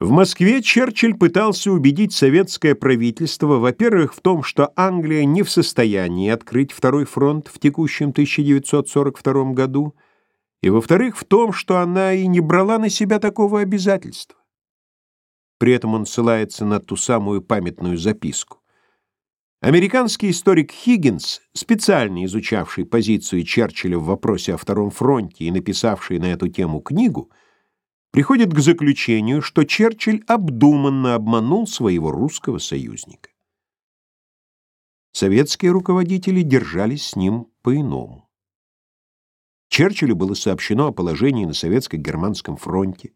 В Москве Черчилль пытался убедить советское правительство, во-первых, в том, что Англия не в состоянии открыть второй фронт в текущем 1942 году, и, во-вторых, в том, что она и не брала на себя такого обязательства. При этом он ссылается на ту самую памятную записку. Американский историк Хиггинс, специально изучавший позицию Черчилля в вопросе о Втором фронте и написавший на эту тему книгу, приходит к заключению, что Черчилль обдуманно обманул своего русского союзника. Советские руководители держались с ним по-иному. Черчиллю было сообщено о положении на советско-германском фронте,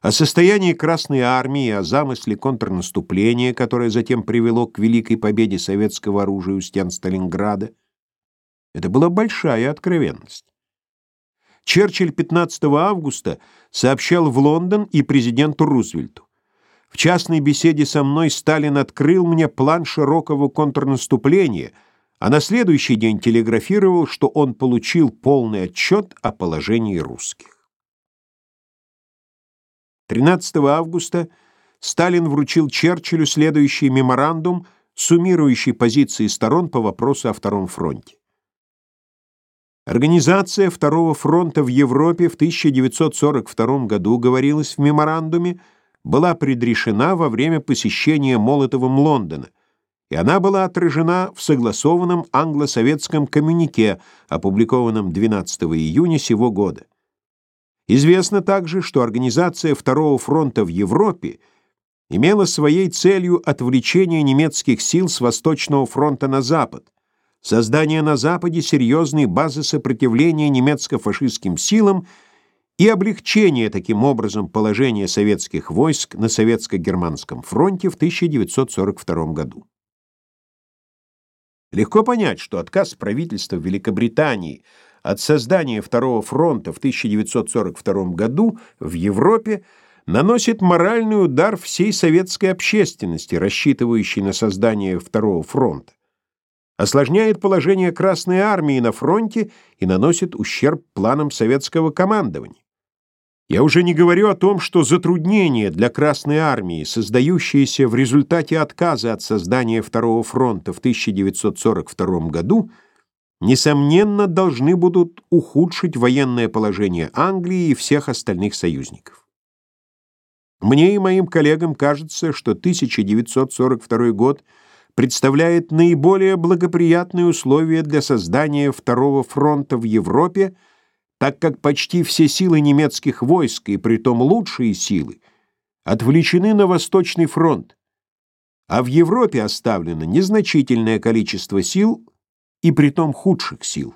о состоянии Красной армии и о замысле контрнаступления, которое затем привело к великой победе советского оружия у стен Сталинграда. Это была большая откровенность. Черчилль 15 августа сообщал в Лондон и президенту Рузвельту. В частной беседе со мной Сталин открыл мне план широкого контрнаступления, а на следующий день телеграфировал, что он получил полный отчет о положении русских. 13 августа Сталин вручил Черчиллю следующий меморандум, суммирующий позиции сторон по вопросу о Втором фронте. Организация Второго фронта в Европе в 1942 году, говорилось в меморандуме, была предрешена во время посещения Молотовым Лондона, и она была отражена в согласованном англо-советском коммюнике, опубликованном 12 июня сего года. Известно также, что организация Второго фронта в Европе имела своей целью отвлечение немецких сил с Восточного фронта на запад, создание на Западе серьезной базы сопротивления немецко-фашистским силам и облегчение таким образом положения советских войск на Советско-Германском фронте в 1942 году. Легко понять, что отказ правительства Великобритании от создания Второго фронта в 1942 году в Европе наносит моральный удар всей советской общественности, рассчитывающей на создание Второго фронта осложняет положение Красной армии на фронте и наносит ущерб планам советского командования. Я уже не говорю о том, что затруднения для Красной армии, создающиеся в результате отказа от создания Второго фронта в 1942 году, несомненно, должны будут ухудшить военное положение Англии и всех остальных союзников. Мне и моим коллегам кажется, что 1942 год – представляет наиболее благоприятные условия для создания Второго фронта в Европе, так как почти все силы немецких войск, и притом лучшие силы, отвлечены на Восточный фронт, а в Европе оставлено незначительное количество сил, и притом худших сил.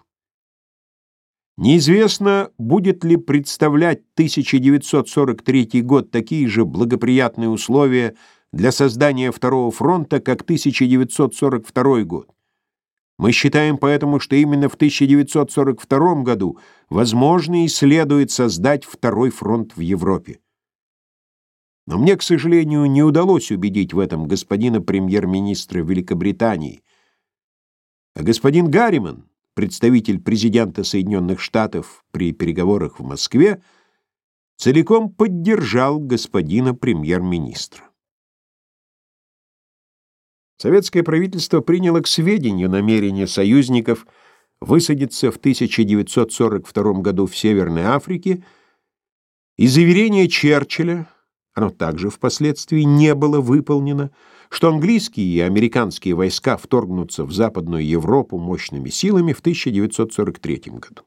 Неизвестно, будет ли представлять 1943 год такие же благоприятные условия для создания Второго фронта, как 1942 год. Мы считаем поэтому, что именно в 1942 году возможно и следует создать Второй фронт в Европе. Но мне, к сожалению, не удалось убедить в этом господина премьер-министра Великобритании. А господин Гарриман, представитель президента Соединенных Штатов при переговорах в Москве, целиком поддержал господина премьер-министра. Советское правительство приняло к сведению намерение союзников высадиться в 1942 году в Северной Африке и заверение Черчилля, оно также впоследствии не было выполнено, что английские и американские войска вторгнутся в Западную Европу мощными силами в 1943 году.